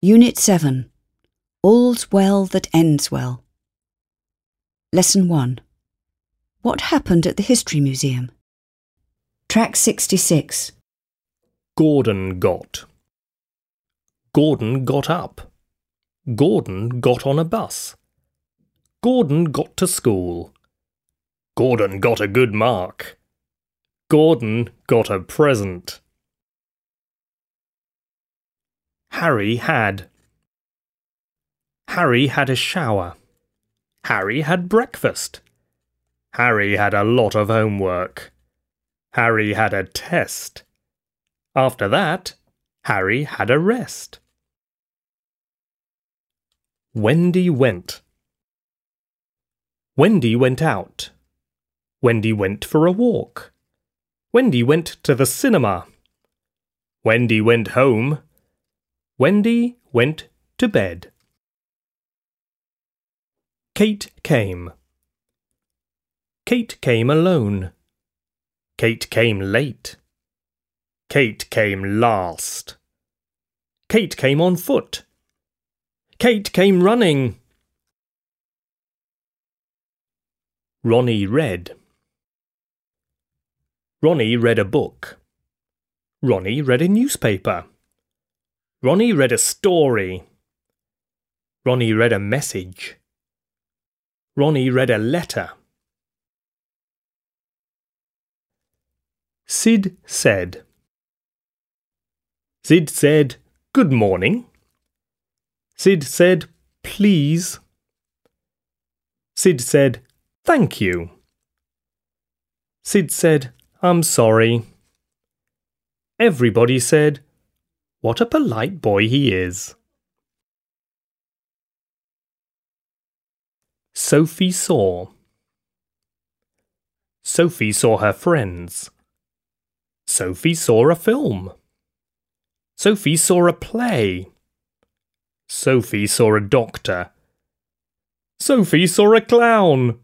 Unit 7 All's Well That Ends Well. Lesson 1 What happened at the History Museum? Track 66. Gordon got. Gordon got up. Gordon got on a bus. Gordon got to school. Gordon got a good mark. Gordon got a present. Harry had. Harry had a shower. Harry had breakfast. Harry had a lot of homework. Harry had a test. After that, Harry had a rest. Wendy went. Wendy went out. Wendy went for a walk. Wendy went to the cinema. Wendy went home. Wendy went to bed. Kate came. Kate came alone. Kate came late. Kate came last. Kate came on foot. Kate came running. Ronnie read. Ronnie read a book. Ronnie read a newspaper. Ronnie read a story. Ronnie read a message. Ronnie read a letter. Sid said. Sid said, Good morning. Sid said, Please. Sid said, Thank you. Sid said, I'm sorry. Everybody said, What a polite boy he is. Sophie saw. Sophie saw her friends. Sophie saw a film. Sophie saw a play. Sophie saw a doctor. Sophie saw a clown.